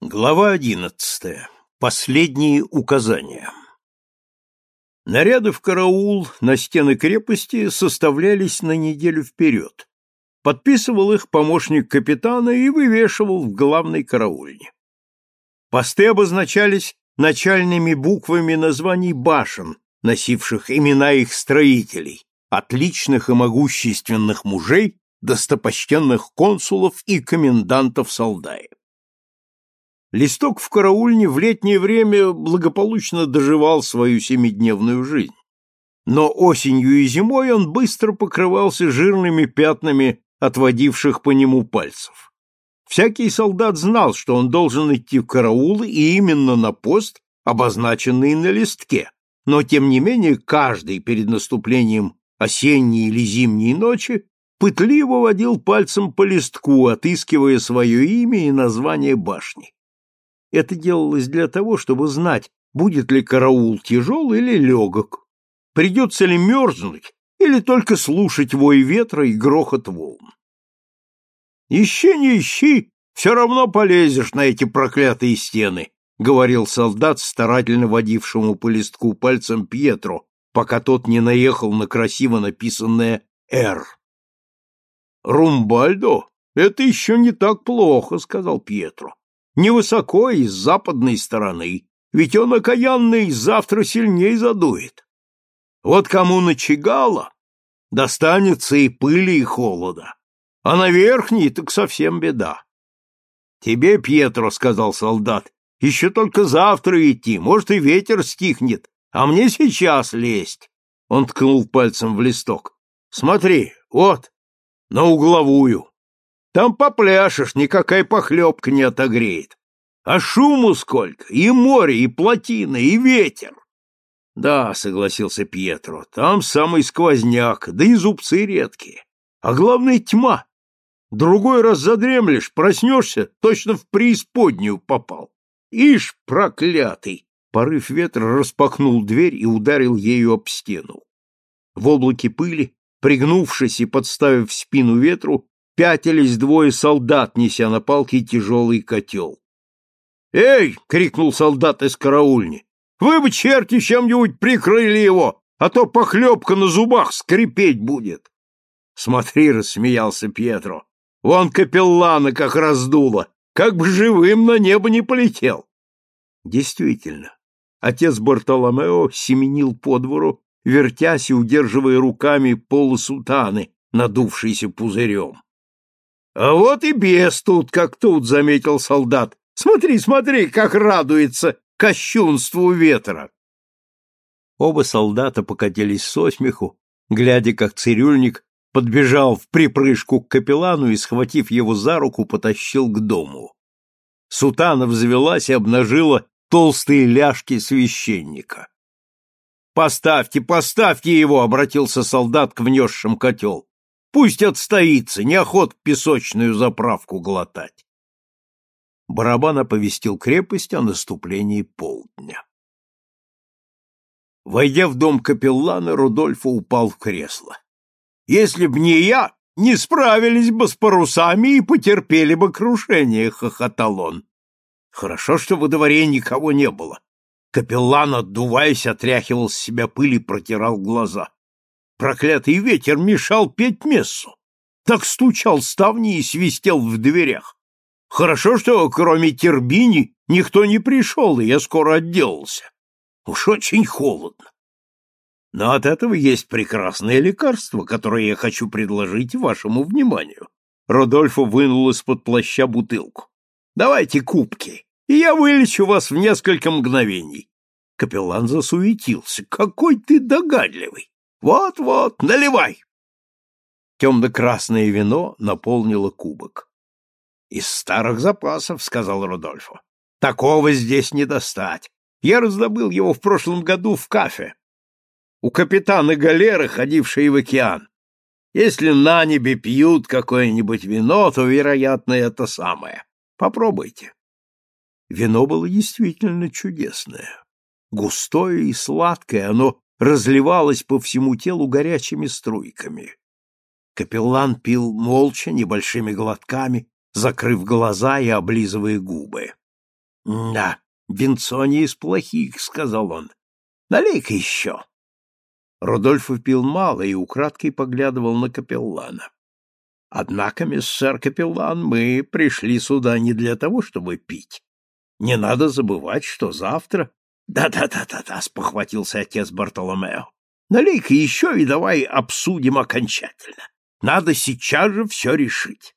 Глава одиннадцатая. Последние указания. Наряды в караул на стены крепости составлялись на неделю вперед. Подписывал их помощник капитана и вывешивал в главной караульне. Посты обозначались начальными буквами названий башен, носивших имена их строителей, отличных и могущественных мужей, достопочтенных консулов и комендантов Солдаи. Листок в караульне в летнее время благополучно доживал свою семидневную жизнь. Но осенью и зимой он быстро покрывался жирными пятнами отводивших по нему пальцев. Всякий солдат знал, что он должен идти в караул и именно на пост, обозначенный на листке, но тем не менее каждый перед наступлением осенней или зимней ночи пытливо водил пальцем по листку, отыскивая свое имя и название башни. Это делалось для того, чтобы знать, будет ли караул тяжел или легок, придется ли мерзнуть или только слушать вой ветра и грохот волн. «Ищи, не ищи, все равно полезешь на эти проклятые стены», — говорил солдат, старательно водившему по листку пальцем Пьетро, пока тот не наехал на красиво написанное «Р». «Румбальдо, это еще не так плохо», — сказал Пьетро невысоко и с западной стороны, ведь он окаянный завтра сильней задует. Вот кому начигало, достанется и пыли, и холода, а на верхней так совсем беда. — Тебе, Пьетро, — сказал солдат, — еще только завтра идти, может, и ветер стихнет, а мне сейчас лезть. Он ткнул пальцем в листок. — Смотри, вот, на угловую. Там попляшешь, никакая похлебка не отогреет. А шуму сколько! И море, и плотина, и ветер! Да, согласился Пьетро, там самый сквозняк, да и зубцы редкие. А главное тьма. Другой раз задремлешь, проснешься, точно в преисподнюю попал. Ишь, проклятый! Порыв ветра распахнул дверь и ударил ею об стену. В облаке пыли, пригнувшись и подставив спину ветру, пятились двое солдат, неся на палке тяжелый котел. «Эй!» — крикнул солдат из караульни. «Вы бы, черти, чем-нибудь прикрыли его, а то похлебка на зубах скрипеть будет!» «Смотри!» — рассмеялся Пьетро. «Вон капеллана как раздуло, как бы живым на небо не полетел!» Действительно, отец Бартоломео семенил по двору, вертясь и удерживая руками полусутаны, надувшиеся пузырем. А вот и бес тут, как тут, заметил солдат. Смотри, смотри, как радуется кощунству ветра. Оба солдата покатились со смеху, глядя, как цирюльник подбежал в припрыжку к капеллану и, схватив его за руку, потащил к дому. Сутана взвелась и обнажила толстые ляжки священника. «Поставьте, поставьте его!» — обратился солдат к внесшим котел. Пусть отстоится, неохот песочную заправку глотать. Барабан оповестил крепость о наступлении полдня. Войдя в дом капеллана, Рудольфо упал в кресло. «Если б не я, не справились бы с парусами и потерпели бы крушение», — хохотал он. «Хорошо, что во дворе никого не было». Капеллан, отдуваясь, отряхивал с себя пыль и протирал глаза. Проклятый ветер мешал петь мессу. Так стучал ставни и свистел в дверях. Хорошо, что кроме Тербини никто не пришел, и я скоро отделался. Уж очень холодно. Но от этого есть прекрасное лекарство, которое я хочу предложить вашему вниманию. Родольфо вынул из-под плаща бутылку. Давайте кубки, и я вылечу вас в несколько мгновений. Капеллан засуетился. Какой ты догадливый! Вот-вот, наливай. Темно-красное вино наполнило кубок. Из старых запасов, сказал Рудольфо. Такого здесь не достать. Я раздобыл его в прошлом году в кафе. У капитана галеры, ходившей в океан. Если на небе пьют какое-нибудь вино, то, вероятно, это самое. Попробуйте. Вино было действительно чудесное. Густое и сладкое, оно разливалась по всему телу горячими струйками. Капеллан пил молча, небольшими глотками, закрыв глаза и облизывая губы. Да, венцо не из плохих, сказал он. Налей-ка еще. Рудольф пил мало и украдкой поглядывал на капеллана. Однако, миссер капеллан, мы пришли сюда не для того, чтобы пить. Не надо забывать, что завтра... Да-да-да-да-да, спохватился отец Бартоломео. Налей-ка еще и давай обсудим окончательно. Надо сейчас же все решить.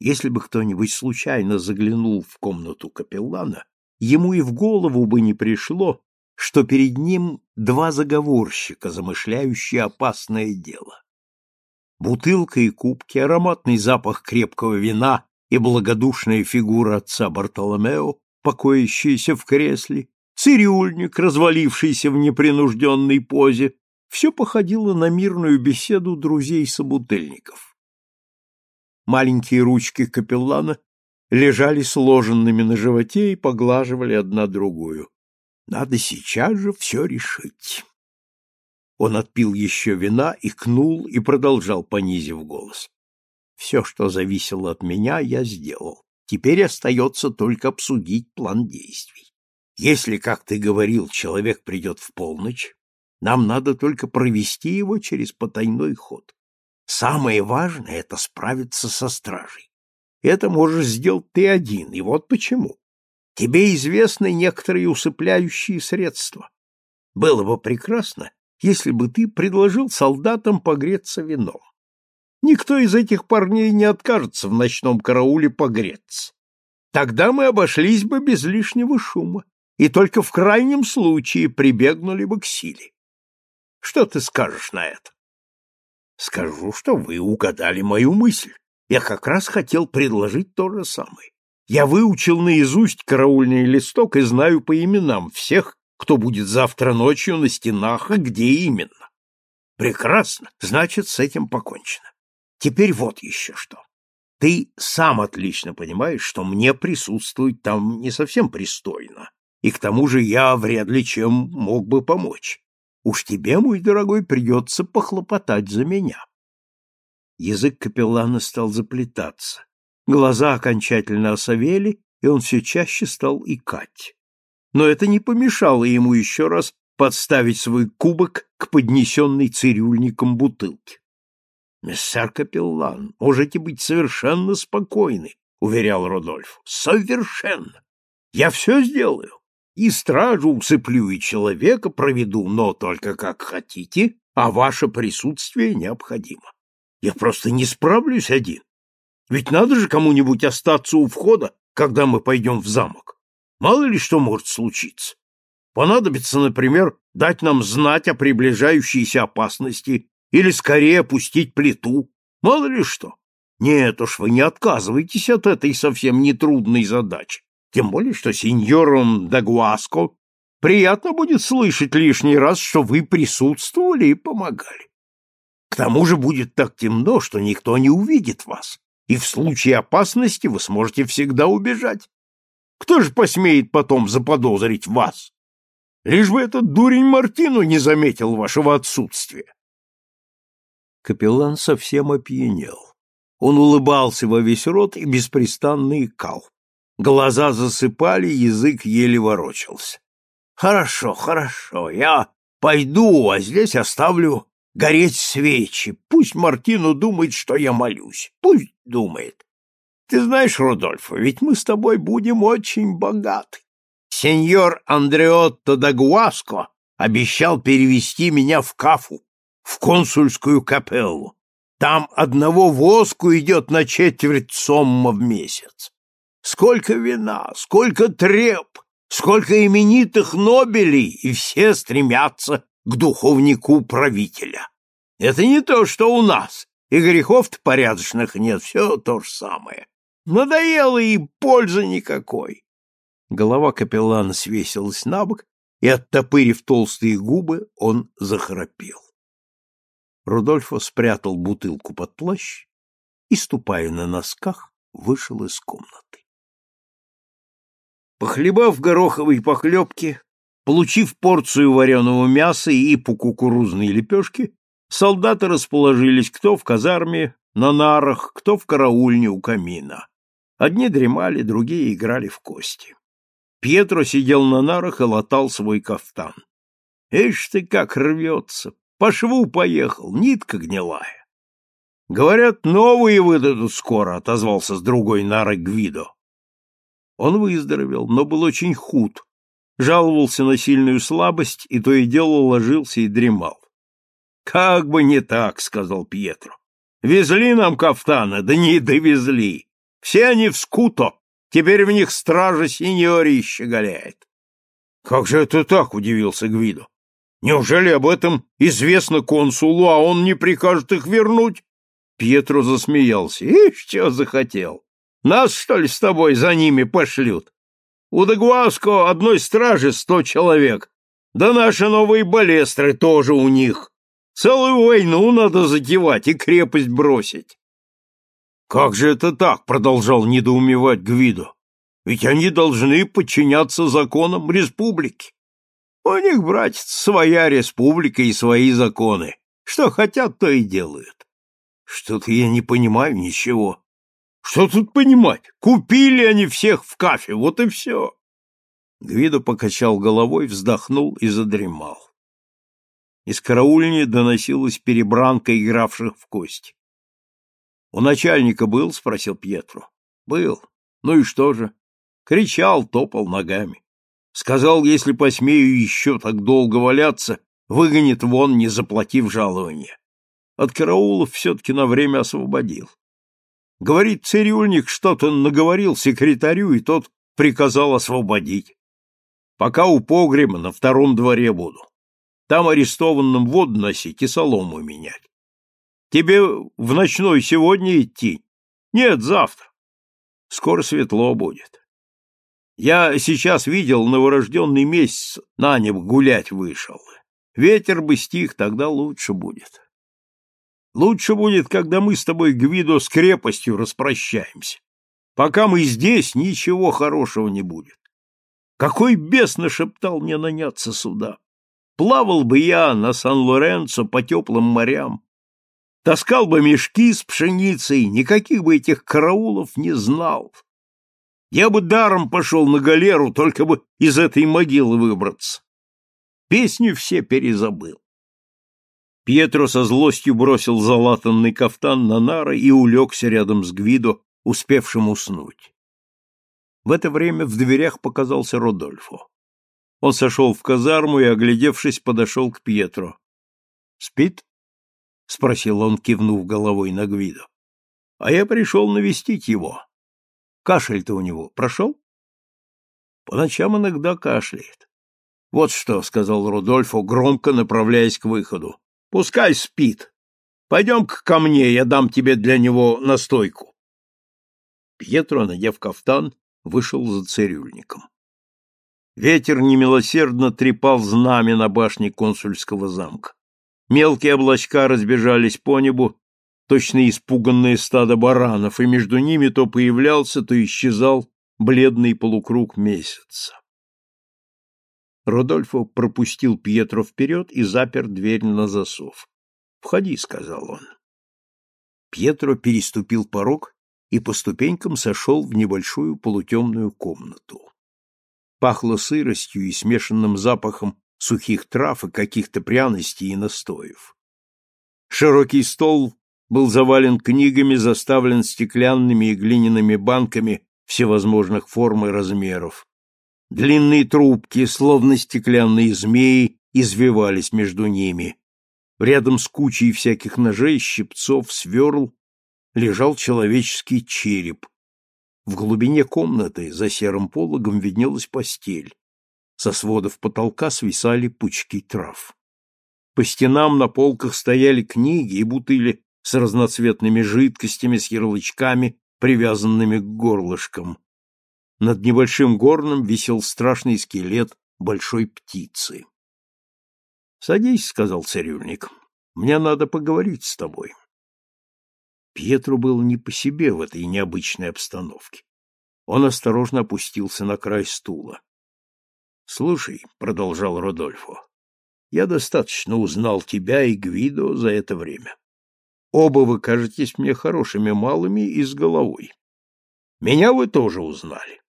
Если бы кто-нибудь случайно заглянул в комнату капеллана, ему и в голову бы не пришло, что перед ним два заговорщика, замышляющие опасное дело. Бутылка и кубки, ароматный запах крепкого вина и благодушная фигура отца Бартоломео, покоящаяся в кресле, цирюльник, развалившийся в непринужденной позе, все походило на мирную беседу друзей-собутыльников. Маленькие ручки капеллана лежали сложенными на животе и поглаживали одна другую. Надо сейчас же все решить. Он отпил еще вина, икнул и продолжал, понизив голос. Все, что зависело от меня, я сделал. Теперь остается только обсудить план действий. Если, как ты говорил, человек придет в полночь, нам надо только провести его через потайной ход. Самое важное — это справиться со стражей. Это можешь сделать ты один, и вот почему. Тебе известны некоторые усыпляющие средства. Было бы прекрасно, если бы ты предложил солдатам погреться вином. Никто из этих парней не откажется в ночном карауле погреться. Тогда мы обошлись бы без лишнего шума и только в крайнем случае прибегнули бы к силе. Что ты скажешь на это? Скажу, что вы угадали мою мысль. Я как раз хотел предложить то же самое. Я выучил наизусть караульный листок и знаю по именам всех, кто будет завтра ночью на стенах и где именно. Прекрасно, значит, с этим покончено. Теперь вот еще что. Ты сам отлично понимаешь, что мне присутствовать там не совсем пристойно, и к тому же я вряд ли чем мог бы помочь. Уж тебе, мой дорогой, придется похлопотать за меня. Язык капеллана стал заплетаться. Глаза окончательно осовели, и он все чаще стал икать. Но это не помешало ему еще раз подставить свой кубок к поднесенной цирюльником бутылке. — Мессер Капеллан, можете быть совершенно спокойны, — уверял Родольф. — Совершенно. Я все сделаю. И стражу усыплю, и человека проведу, но только как хотите, а ваше присутствие необходимо. Я просто не справлюсь один. Ведь надо же кому-нибудь остаться у входа, когда мы пойдем в замок. Мало ли что может случиться. Понадобится, например, дать нам знать о приближающейся опасности или скорее опустить плиту. Мало ли что. Нет уж, вы не отказывайтесь от этой совсем нетрудной задачи. Тем более, что сеньором Дагуаско приятно будет слышать лишний раз, что вы присутствовали и помогали. К тому же будет так темно, что никто не увидит вас и в случае опасности вы сможете всегда убежать. Кто же посмеет потом заподозрить вас? Лишь бы этот дурень Мартину не заметил вашего отсутствия. Капеллан совсем опьянел. Он улыбался во весь рот и беспрестанно икал. Глаза засыпали, язык еле ворочался. — Хорошо, хорошо, я пойду, а здесь оставлю гореть свечи. Пусть Мартину думает, что я молюсь. Пусть думает. Ты знаешь, Рудольфо, ведь мы с тобой будем очень богаты. Сеньор Андреотто да Гуаско обещал перевести меня в Кафу, в консульскую капеллу. Там одного воску идет на четверть сомма в месяц. Сколько вина, сколько треп, сколько именитых нобелей, и все стремятся к духовнику правителя. Это не то, что у нас, и грехов-то порядочных нет, все то же самое. Надоело и пользы никакой. Голова капеллана свесилась на бок, и, оттопырив толстые губы, он захрапел. Рудольфо спрятал бутылку под плащ и, ступая на носках, вышел из комнаты. Похлебав гороховой похлебки, получив порцию вареного мяса и по кукурузной лепешке, солдаты расположились кто в казарме, на нарах, кто в караульне у камина. Одни дремали, другие играли в кости. Пьетро сидел на нарах и латал свой кафтан. Ишь ты как рвется! По шву поехал, нитка гнилая. Говорят, новые выдадут скоро, отозвался с другой нары Гвидо. Он выздоровел, но был очень худ, жаловался на сильную слабость и то и дело ложился и дремал. Как бы не так, сказал Пьетро. Везли нам кафтаны, да не довезли. Все они в скуто, теперь в них стража синьори щеголяет. Как же это так, удивился Гвидо. Неужели об этом известно консулу, а он не прикажет их вернуть? Пьетро засмеялся. Ишь, что захотел. Нас, что ли, с тобой за ними пошлют? У Дагуаско одной стражи сто человек, да наши новые балестры тоже у них. Целую войну надо затевать и крепость бросить. Как же это так, продолжал недоумевать Гвидо. Ведь они должны подчиняться законам республики. У них, братец, своя республика и свои законы. Что хотят, то и делают. Что-то я не понимаю ничего. Что тут понимать? Купили они всех в кафе, вот и все. Гвидо покачал головой, вздохнул и задремал. Из караульни доносилась перебранка игравших в кости. — У начальника был? — спросил Пьетро. — Был. Ну и что же? Кричал, топал ногами. Сказал, если посмею еще так долго валяться, выгонит вон, не заплатив жалования. От караулов все-таки на время освободил. Говорит, цирюльник что-то наговорил секретарю, и тот приказал освободить. Пока у погреба на втором дворе буду. Там арестованным воду носить и солому менять. Тебе в ночной сегодня идти? Нет, завтра. Скоро светло будет. Я сейчас видел новорожденный месяц на небо гулять вышел. Ветер бы стих, тогда лучше будет. Лучше будет, когда мы с тобой, Гвидо, с крепостью распрощаемся. Пока мы здесь, ничего хорошего не будет. Какой бес нашептал мне наняться сюда? Плавал бы я на Сан-Лоренцо по теплым морям. Таскал бы мешки с пшеницей, никаких бы этих караулов не знал. Я бы даром пошел на галеру, только бы из этой могилы выбраться. Песни все перезабыл. Пьетро со злостью бросил залатанный кафтан на нары и улегся рядом с Гвидо, успевшим уснуть. В это время в дверях показался Родольфо. Он сошел в казарму и, оглядевшись, подошел к Пьетро. «Спит?» — спросил он, кивнув головой на Гвидо. «А я пришел навестить его. Кашель-то у него прошел? По ночам иногда кашляет. Вот что, — сказал Рудольфо, громко направляясь к выходу. Пускай спит. Пойдем-ка ко мне, я дам тебе для него настойку. Пьетро, надев кафтан, вышел за цирюльником. Ветер немилосердно трепал знамя на башне консульского замка. Мелкие облачка разбежались по небу, точно испуганное стадо баранов, и между ними то появлялся, то исчезал бледный полукруг месяца. Родольфо пропустил Пьетро вперед и запер дверь на засов. «Входи», — сказал он. Пьетро переступил порог и по ступенькам сошел в небольшую полутемную комнату. Пахло сыростью и смешанным запахом сухих трав и каких-то пряностей и настоев. Широкий стол был завален книгами, заставлен стеклянными и глиняными банками всевозможных форм и размеров. Длинные трубки, словно стеклянные змеи, извивались между ними. Рядом с кучей всяких ножей, щипцов, сверл лежал человеческий череп. В глубине комнаты за серым пологом виднелась постель. Со сводов потолка свисали пучки трав. По стенам на полках стояли книги и бутыли с разноцветными жидкостями с ярлычками, привязанными к горлышкам. Над небольшим горном висел страшный скелет большой птицы. — Садись, — сказал цирюльник, — мне надо поговорить с тобой. Пьетру было не по себе в этой необычной обстановке. Он осторожно опустился на край стула. — Слушай, — продолжал Родольфо, — я достаточно узнал тебя и Гвидо за это время. Оба вы кажетесь мне хорошими малыми и с головой. Меня вы тоже узнали.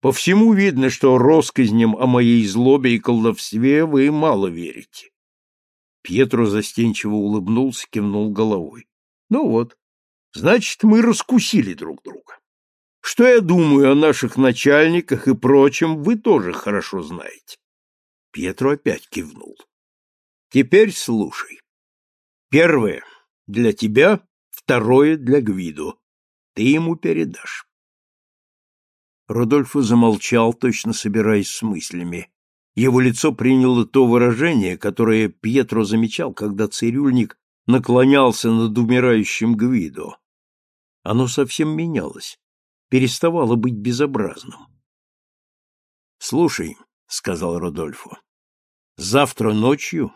По всему видно, что россказням о моей злобе и колдовстве вы мало верите. Пьетро застенчиво улыбнулся, кивнул головой. Ну вот, значит, мы раскусили друг друга. Что я думаю о наших начальниках и прочем, вы тоже хорошо знаете. Пьетро опять кивнул. Теперь слушай. Первое для тебя, второе для Гвидо. Ты ему передашь. Родольфо замолчал, точно собираясь с мыслями. Его лицо приняло то выражение, которое Пьетро замечал, когда цирюльник наклонялся над умирающим Гвидо. Оно совсем менялось, переставало быть безобразным. «Слушай», — сказал Родольфо, — «завтра ночью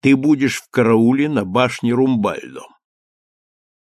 ты будешь в карауле на башне Румбальдо.